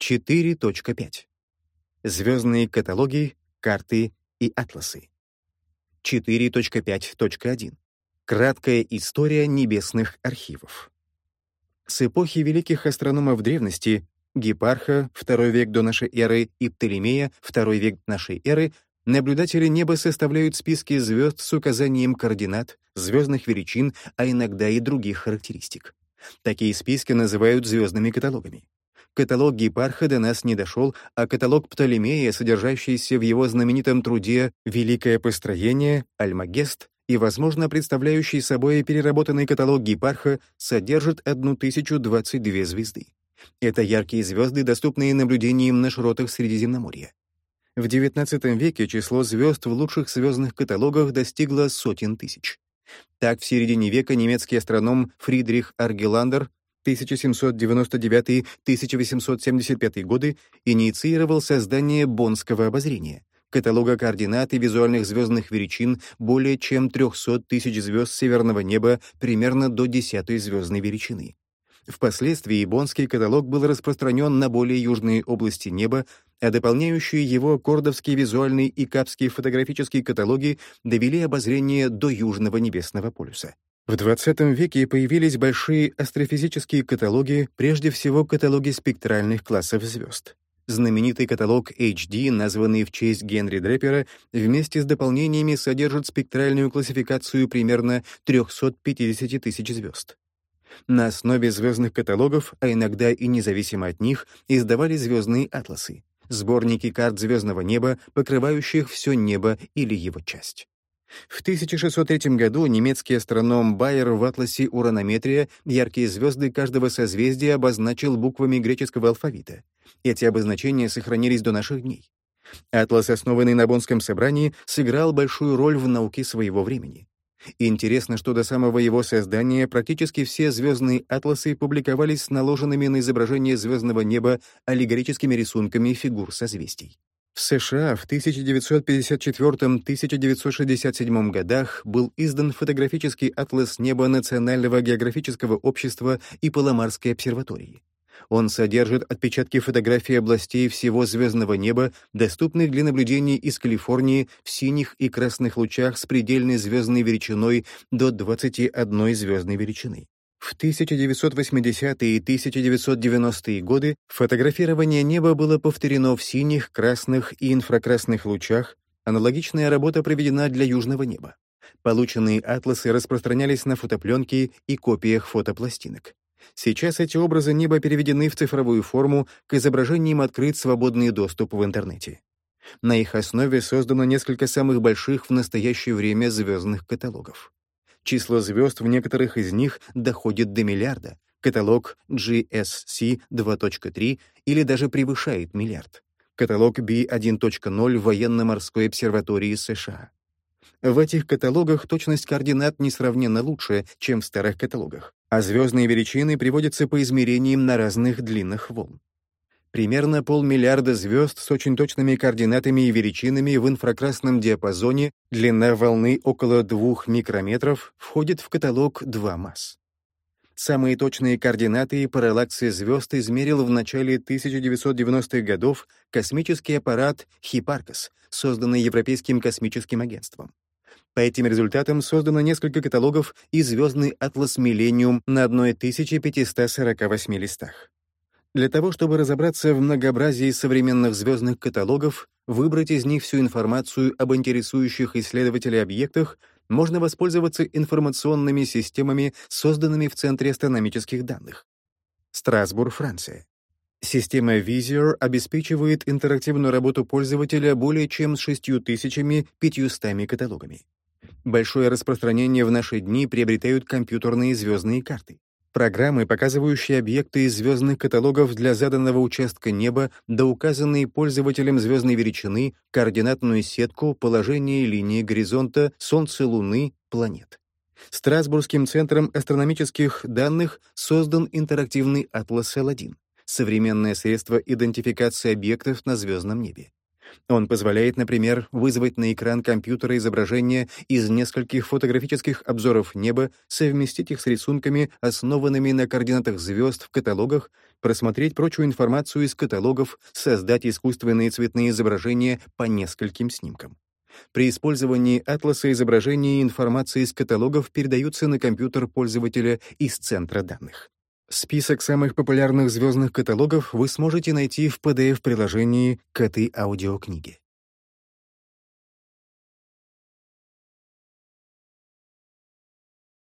4.5. Звездные каталоги, карты и атласы. 4.5.1. Краткая история небесных архивов. С эпохи великих астрономов древности Гепарха, II век до нашей эры, и Птолемея, II век нашей эры, наблюдатели неба составляют списки звезд с указанием координат, звездных величин, а иногда и других характеристик. Такие списки называют звездными каталогами. Каталог Гепарха до нас не дошел, а каталог Птолемея, содержащийся в его знаменитом труде «Великое построение», «Альмагест», и, возможно, представляющий собой переработанный каталог Гепарха, содержит 1022 звезды. Это яркие звезды, доступные наблюдениям на широтах Средиземноморья. В XIX веке число звезд в лучших звездных каталогах достигло сотен тысяч. Так, в середине века немецкий астроном Фридрих Аргеландер 1799-1875 годы инициировал создание Боннского обозрения, каталога координат и визуальных звездных величин более чем 300 тысяч звезд северного неба примерно до десятой звездной величины. Впоследствии Боннский каталог был распространен на более южные области неба, а дополняющие его кордовские визуальные и капские фотографические каталоги довели обозрение до Южного небесного полюса. В XX веке появились большие астрофизические каталоги, прежде всего каталоги спектральных классов звезд. Знаменитый каталог HD, названный в честь Генри Дрепера, вместе с дополнениями содержит спектральную классификацию примерно 350 тысяч звезд. На основе звездных каталогов, а иногда и независимо от них, издавали звездные атласы — сборники карт звездного неба, покрывающих все небо или его часть. В 1603 году немецкий астроном Байер в атласе «Уранометрия» яркие звезды каждого созвездия обозначил буквами греческого алфавита. Эти обозначения сохранились до наших дней. Атлас, основанный на Боннском собрании, сыграл большую роль в науке своего времени. Интересно, что до самого его создания практически все звездные атласы публиковались с наложенными на изображение звездного неба аллегорическими рисунками фигур созвездий. В США в 1954-1967 годах был издан фотографический атлас неба Национального географического общества и Паломарской обсерватории. Он содержит отпечатки фотографий областей всего звездного неба, доступных для наблюдений из Калифорнии в синих и красных лучах с предельной звездной величиной до 21 звездной величины. В 1980-е и 1990-е годы фотографирование неба было повторено в синих, красных и инфракрасных лучах, аналогичная работа проведена для южного неба. Полученные атласы распространялись на фотопленке и копиях фотопластинок. Сейчас эти образы неба переведены в цифровую форму, к изображениям открыт свободный доступ в интернете. На их основе создано несколько самых больших в настоящее время звездных каталогов. Число звезд в некоторых из них доходит до миллиарда, каталог GSC 2.3 или даже превышает миллиард. Каталог B1.0 военно-морской обсерватории США. В этих каталогах точность координат несравненно лучше, чем в старых каталогах, а звездные величины приводятся по измерениям на разных длинах волн. Примерно полмиллиарда звезд с очень точными координатами и величинами в инфракрасном диапазоне, длина волны около 2 микрометров, входит в каталог 2 масс. Самые точные координаты и параллаксы звезд измерил в начале 1990-х годов космический аппарат «Хипаркос», созданный Европейским космическим агентством. По этим результатам создано несколько каталогов и звездный атлас «Миллениум» на 1548 листах. Для того, чтобы разобраться в многообразии современных звездных каталогов, выбрать из них всю информацию об интересующих исследователей объектах, можно воспользоваться информационными системами, созданными в Центре астрономических данных. Страсбург, Франция. Система Visior обеспечивает интерактивную работу пользователя более чем с 6500 каталогами. Большое распространение в наши дни приобретают компьютерные звездные карты. Программы, показывающие объекты из звездных каталогов для заданного участка неба до указанной пользователем звездной величины, координатную сетку, положение линии горизонта, Солнца, Луны, планет. Страсбургским центром астрономических данных создан интерактивный атлас L1 — современное средство идентификации объектов на звездном небе. Он позволяет, например, вызвать на экран компьютера изображения из нескольких фотографических обзоров неба, совместить их с рисунками, основанными на координатах звезд в каталогах, просмотреть прочую информацию из каталогов, создать искусственные цветные изображения по нескольким снимкам. При использовании атласа изображения и информации из каталогов передаются на компьютер пользователя из центра данных. Список самых популярных звездных каталогов вы сможете найти в PDF-приложении к этой аудиокниге.